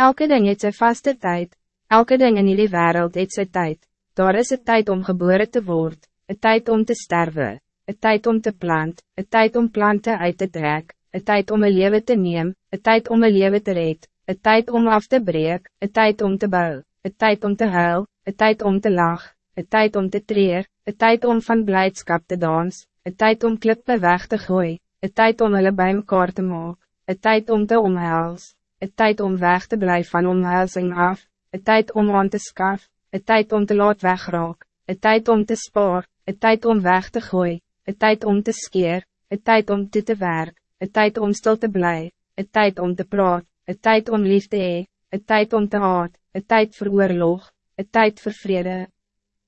Elke ding het sy vaste tijd, elke ding in die wereld het sy tijd. Daar is een tijd om geboren te worden, een tijd om te sterven, een tijd om te plant, een tijd om planten uit te trek, een tijd om een leven te nemen, een tijd om een leven te red, een tijd om af te breek, een tijd om te bouwen, een tijd om te huil, een tijd om te lach, een tijd om te treer, een tijd om van blijdschap te dans, een tijd om klippen weg te gooien, een tijd om hulle bij mekaar te maken, een tijd om te omhels, een tijd om weg te blijven van omhelsing af, een tijd om aan te skaf, een tijd om te laat wegraak, een tijd om te spaar, een tijd om weg te gooien, een tijd om te skeer, een tijd om toe te werk, een tijd om stil te blij, een tijd om te praat, een tijd om lief te hee, een tijd om te haat, een tijd voor oorlog, een tijd voor vrede.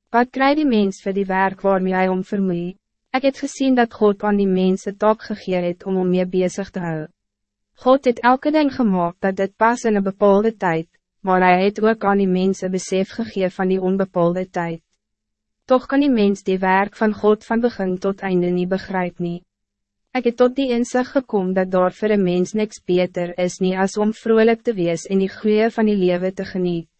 Wat krijgt die mens voor die werk waarmee hij om vermoeit? Ik heb gezien dat God aan die mensen taak gegeven het om om mee bezig te houden. God het elke ding gemaakt dat dit pas in een bepaalde tijd, maar hij het ook aan die mensen besef gegeven van die onbepaalde tijd. Toch kan die mens die werk van God van begin tot einde niet begrijpen. Nie. Ik het tot die inzicht gekomen dat daar voor een mens niks beter is niet als om vrolijk te wees en die goeie van die leven te genieten.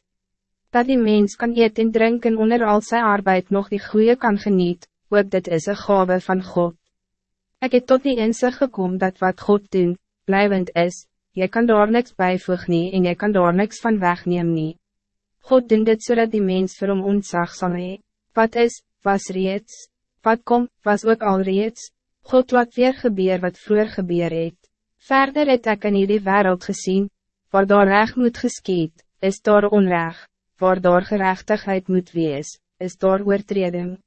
Dat die mens kan eten en drinken onder al zijn arbeid nog die goeie kan genieten, ook dit is een gave van God. Ik het tot die inzicht gekomen dat wat God doen, blijvend is, jy kan daar niks bijvoeg nie en jy kan daar niks van wegneem nie. God doen dit zodat die mens vir hom ontzag sal hee. Wat is, was reeds, wat kom, was ook al reeds, God laat weer gebeur wat vroeger gebeur het. Verder het ek in die wereld gezien, waar daar recht moet geskiet, is daar onrecht, waar daar gerechtigheid moet wees, is daar oortreding.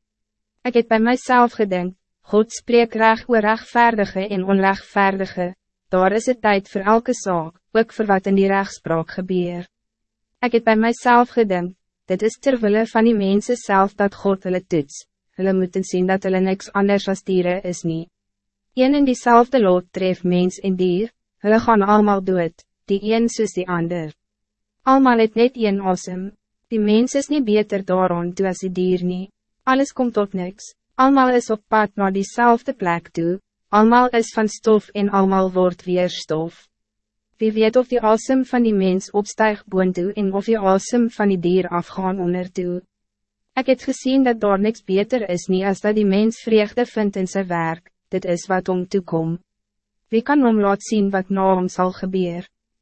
Ik heb bij mijzelf gedenkt, God spreek recht oor rechtvaardige en onrechtvaardige, daar is het tijd voor elke zaak, ook voor wat in die rechtspraak gebeur. Ik heb bij mijzelf gedacht, dit is terwille van die mensen zelf dat God hulle toets, hulle moeten zien dat hulle niks anders als dieren is niet. Een in diezelfde lood tref mens en dier, hulle gaan allemaal dood, die een soos die ander. Almal het net een awesome. die mens is niet beter daarom toe as die dier nie, alles komt tot niks, almal is op pad naar diezelfde plek toe, Almal is van stof en almal wordt weer stof. Wie weet of die asem van die mens opstijg toe en of die asem van die dier afgaan onder toe. Ik heb gezien dat daar niks beter is niet als dat die mens vreugde vindt in zijn werk, dit is wat om toekom. Wie kan om laat zien wat na hom zal gebeuren?